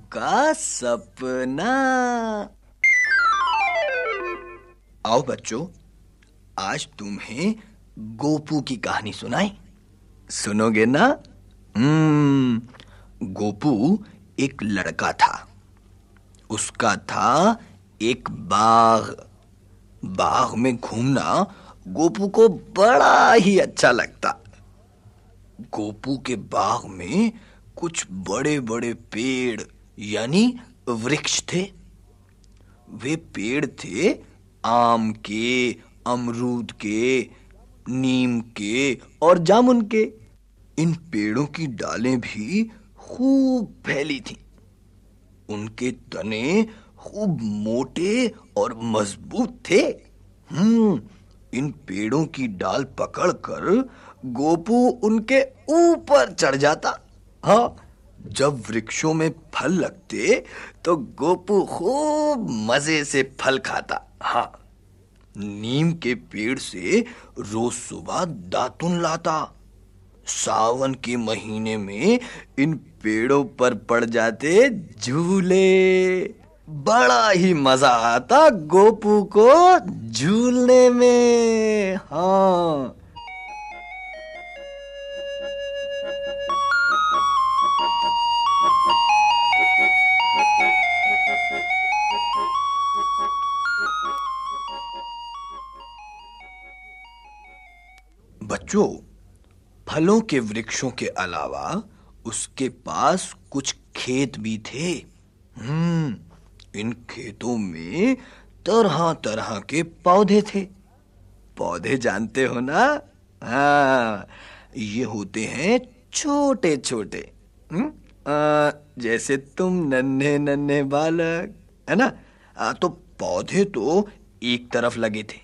का सपना। आओ बच्चों, आज तुम्हें गोपू की कहानी सुनाई सुनोगे ना? हम्म गोपू एक लड़का था। उसका था एक बाग बाग में घूमना गोपू को बड़ा ही अच्छा लगता। गोपू के बाग में कुछ बड़े बड़े पेड़ यानी वृक्ष थे। वे पेड़ थे, आम के, अमरूद के, नीम के और जामुन के। इन पेड़ों की डालें भी खूब फैली थीं। उनके तने खूब मोटे और मज़बूत थे। हम्म इन पेड़ों की डाल पकड़कर गोपू उनके ऊपर चढ़ जाता। हाँ जब वृक्षों में फल लगते तो गोपू खूब मज़े से फल खाता। हाँ नीम के पेड़ से रोज सुबह दातुन लाता। सावन के महीने में इन पेड़ों पर पड़ जाते झूले। बड़ा ही मज़ा आता गोपू को झूलने में। हाँ। बच्चों फलों के वृक्षों के अलावा उसके पास कुछ खेत भी थे। हम्म इन खेतों में तरह तरह के पौधे थे। पौधे जानते हो ना? हाँ ये होते हैं छोटे छोटे हम्म आ, जैसे तुम नन्हे नन्हे बालक है ना? आ, तो पौधे तो एक तरफ़ लगे थे।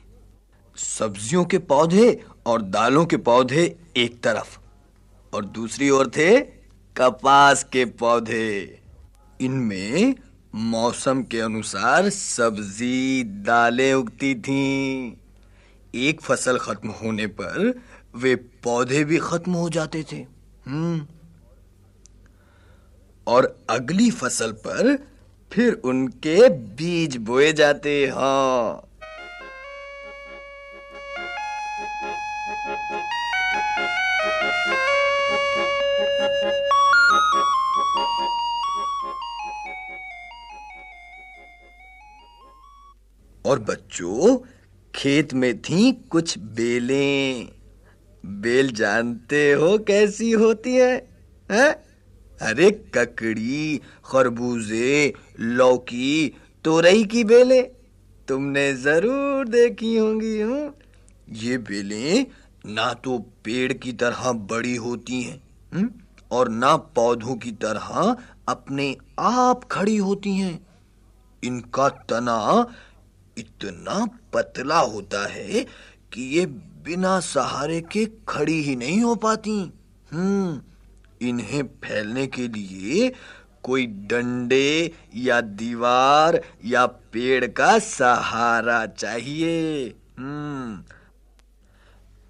सब्जियों के पौधे और दालों के पौधे एक तरफ़ और दूसरी ओर थे कपास के पौधे। इनमें मौसम के अनुसार सब्ज़ी, दालें उगती थीं। एक फ़सल खत्म होने पर वे पौधे भी खत्म हो जाते थे। हम्म। और अगली फ़सल पर फिर उनके बीज बोए जाते हाँ। और बच्चों, खेत में थी कुछ बेलें बेल जानते हो कैसी होती है, हैं? अरे ककड़ी, खरबूजे, लौकी, तोरई की बेलें तुमने ज़रूर देखी होंगी, हूँ ये बेलें ना तो पेड़ की तरह बड़ी होती हैं हुँ? और ना पौधों की तरह अपने आप खड़ी होती हैं। इनका तना इतना पतला होता है कि ये बिना सहारे के खड़ी ही नहीं हो पाती। हम्म इन्हें फैलने के लिए कोई डंडे या दीवार या पेड़ का सहारा चाहिए। हम्म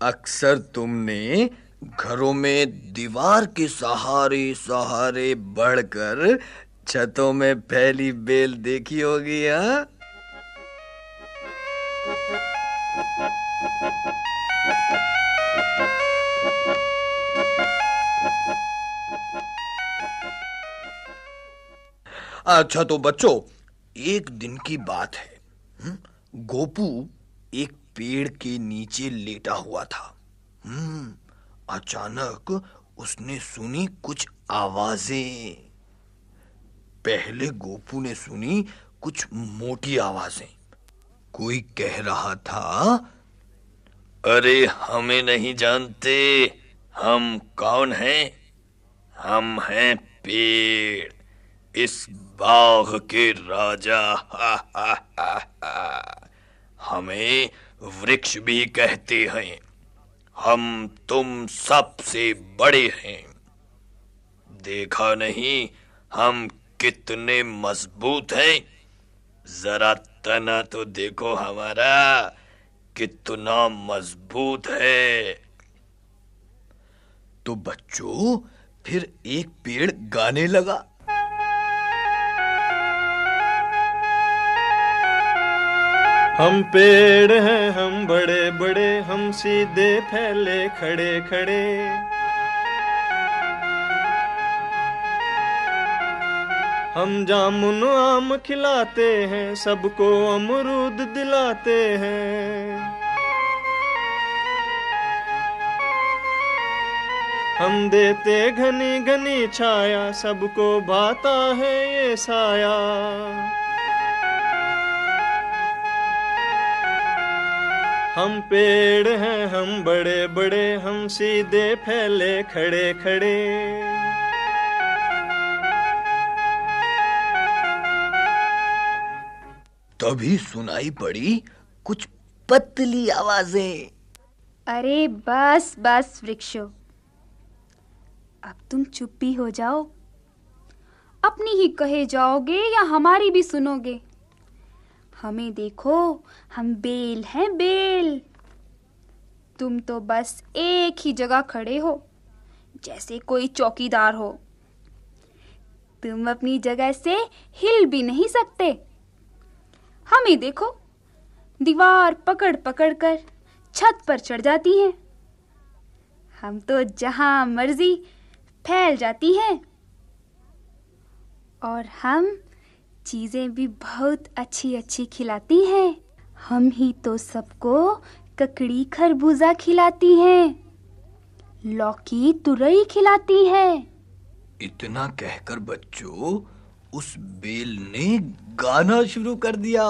अक्सर तुमने घरों में दीवार के सहारे सहारे बढ़कर छतों में फैली बेल देखी होगी हाँ अच्छा तो बच्चों, एक दिन की बात है हुँ? गोपू एक पेड़ के नीचे लेटा हुआ था हम्म अचानक उसने सुनी कुछ आवाज़ें। पहले गोपू ने सुनी कुछ मोटी आवाज़ें। कोई कह रहा था, अरे, हमें नहीं जानते, हम कौन हैं? हम हैं पेड़, इस बाग के राजा, हा हा हा हा। हमें वृक्ष भी कहते हैं। हम तुम सबसे बड़े हैं। देखा नहीं, हम कितने मज़बूत हैं। जरा तना तो देखो हमारा, कितना मज़बूत है। तो बच्चों, फिर एक पेड़ गाने लगा। हम पेड़ हैं, हम बड़े बड़े, हम सीधे फैले खड़े खड़े। हम जामुन आम खिलाते हैं, सबको अमरूद दिलाते हैं। हम देते घनी घनी छाया, सबको भाता है ये साया। हम पेड़ हैं हम बड़े बड़े हम सीधे फैले खड़े खड़े। तभी सुनाई पड़ी कुछ पतली आवाज़ें। अरे बस बस वृक्षो। अब तुम चुप भी हो जाओ। अपनी ही कहे जाओगे या हमारी भी सुनोगे? हमें देखो, हम बेल हैं, बेल। तुम तो बस एक ही जगह खड़े हो, जैसे कोई चौकीदार हो। तुम अपनी जगह से हिल भी नहीं सकते। हमें देखो, दीवार पकड़ पकड़ कर छत पर चढ़ जाती हैं। हम तो जहाँ मर्ज़ी फैल जाती हैं। और हम चीज़ें भी बहुत अच्छी अच्छी खिलाती हैं। हम ही तो सबको ककड़ी खरबूजा खिलाती हैं। लौकी तुरई खिलाती है। इतना कहकर बच्चों, उस बेल ने गाना शुरू कर दिया।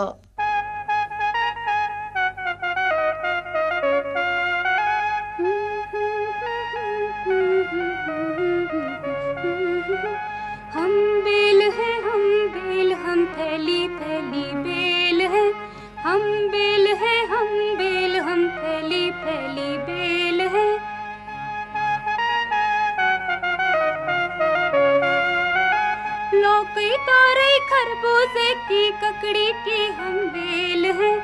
खरबूजे की ककड़ी की हम बेल हैं।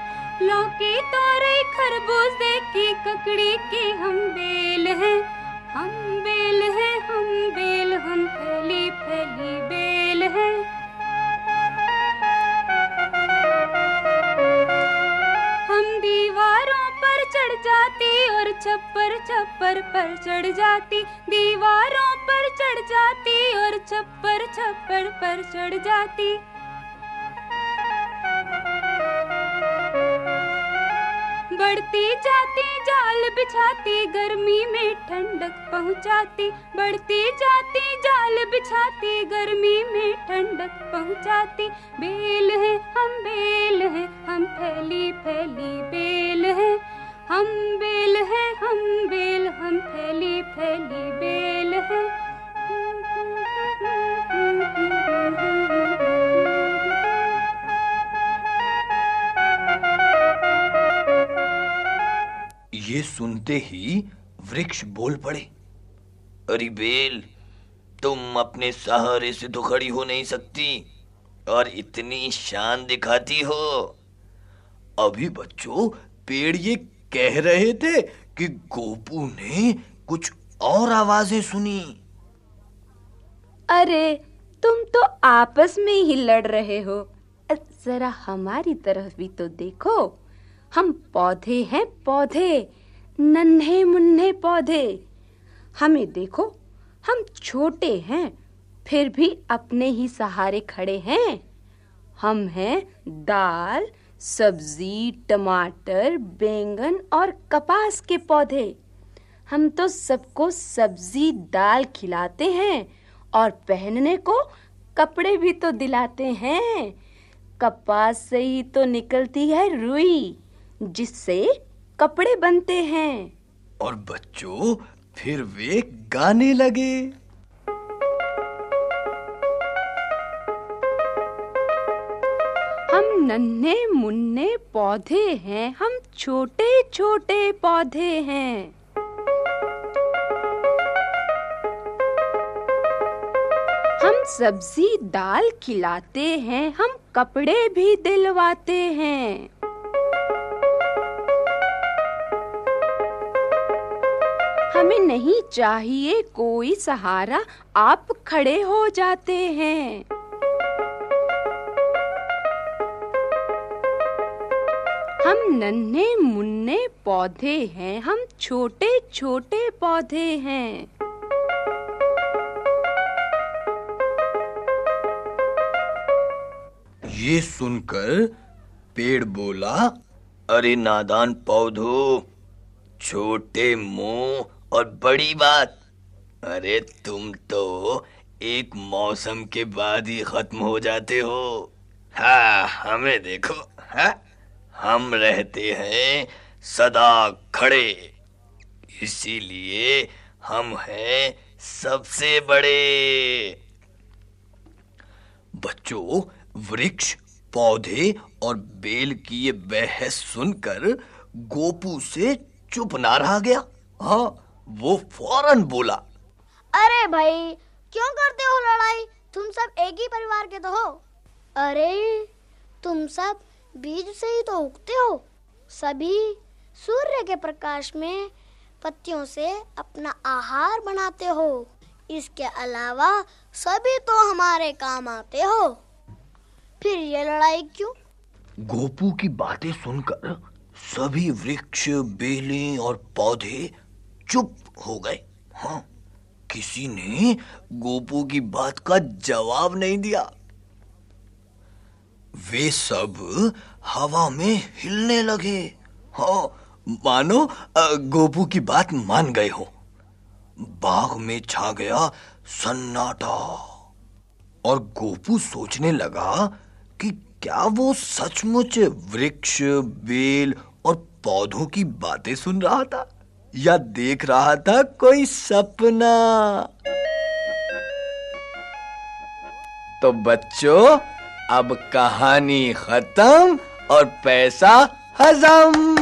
लौकी तोरे खरबूजे की ककड़ी की हम बेल हैं। हम बेल हैं, हम बेल, हम फैली फैली बेल। छप्पर छप्पर पर चढ़ जाती, दीवारों पर चढ़ जाती और छप्पर छप्पर पर चढ़ जाती। बढ़ती जाती, जाल बिछाती, गर्मी में ठंडक पहुंचाती। बढ़ती जाती, जाल बिछाती, गर्मी में ठंडक पहुंचाती। बेल है, हम बेल है, हम फैली फैली बेल हम बेल है, हम बेल, हम फैली फैली बेल है। ये सुनते ही वृक्ष बोल पड़े। अरे बेल, तुम अपने सहारे से तो खड़ी हो नहीं सकती, और इतनी शान दिखाती हो। अभी बच्चों, पेड़ ये कह रहे थे कि गोपू ने कुछ और आवाज़ें सुनी। अरे, तुम तो आपस में ही लड़ रहे हो। जरा हमारी तरफ़ भी तो देखो। हम पौधे हैं पौधे, नन्हे मुन्ने पौधे। हमें देखो, हम छोटे हैं, फिर भी अपने ही सहारे खड़े हैं। हम हैं दाल सब्ज़ी, टमाटर, बैंगन और कपास के पौधे। हम तो सबको सब्ज़ी दाल खिलाते हैं और पहनने को कपड़े भी तो दिलाते हैं। कपास से ही तो निकलती है रुई, जिससे कपड़े बनते हैं। और बच्चों, फिर वे गाने लगे। नन्हे मुन्ने पौधे हैं, हम छोटे छोटे पौधे हैं। हम सब्ज़ी दाल खिलाते हैं, हम कपड़े भी दिलवाते हैं। हमें नहीं चाहिए कोई सहारा, आप खड़े हो जाते हैं। हम नन्हे मुन्ने पौधे हैं, हम छोटे छोटे पौधे हैं। ये सुनकर पेड़ बोला, अरे नादान पौधो, छोटे मुँह और बड़ी बात। अरे तुम तो एक मौसम के बाद ही खत्म हो जाते हो। हाँ हमें देखो हाँ। हम रहते हैं, सदा खड़े। इसीलिए हम हैं सबसे बड़े। बच्चों, वृक्ष, पौधे और बेल की बहस सुनकर गोपू से चुप ना रहा गया। हाँ वो फ़ौरन बोला, अरे भाई, क्यों करते हो लड़ाई? तुम सब एक ही परिवार के तो हो। अरे, तुम सब बीज से ही तो उगते हो। सभी सूर्य के प्रकाश में पत्तियों से अपना आहार बनाते हो। इसके अलावा सभी तो हमारे काम आते हो। फिर ये लड़ाई क्यों? गोपू की बातें सुनकर सभी वृक्ष, बेलें और पौधे चुप हो गए। हाँ किसी ने गोपू की बात का जवाब नहीं दिया। वे सब हवा में हिलने लगे। हाँ मानो गोपू की बात मान गए हो। बाग में छा गया सन्नाटा। और गोपू सोचने लगा कि क्या वो सचमुच वृक्ष, बेल और पौधों की बातें सुन रहा था, या देख रहा था कोई सपना? तो बच्चों अब कहानी खत्म और पैसा हजम